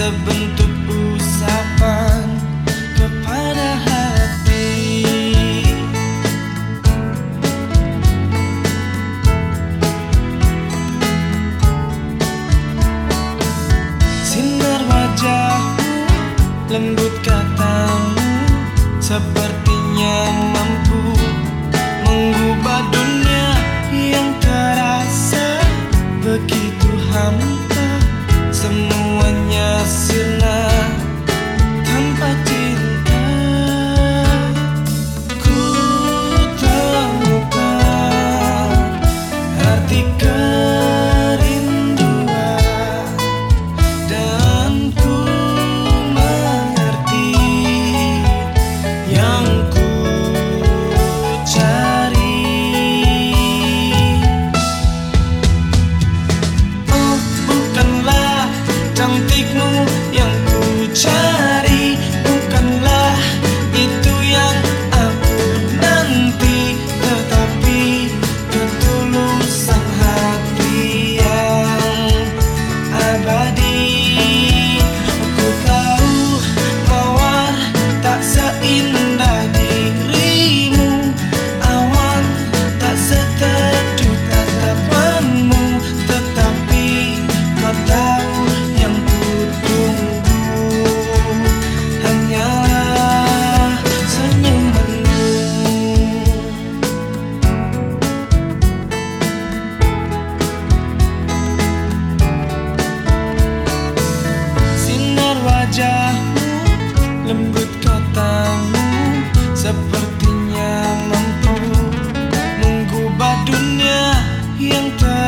sebentuk usapan kepada hati. Sinar wajahmu, lembut katamu Sepertinya mampu mengubah dunia yang terasa begitu hampa semuanya sirna down.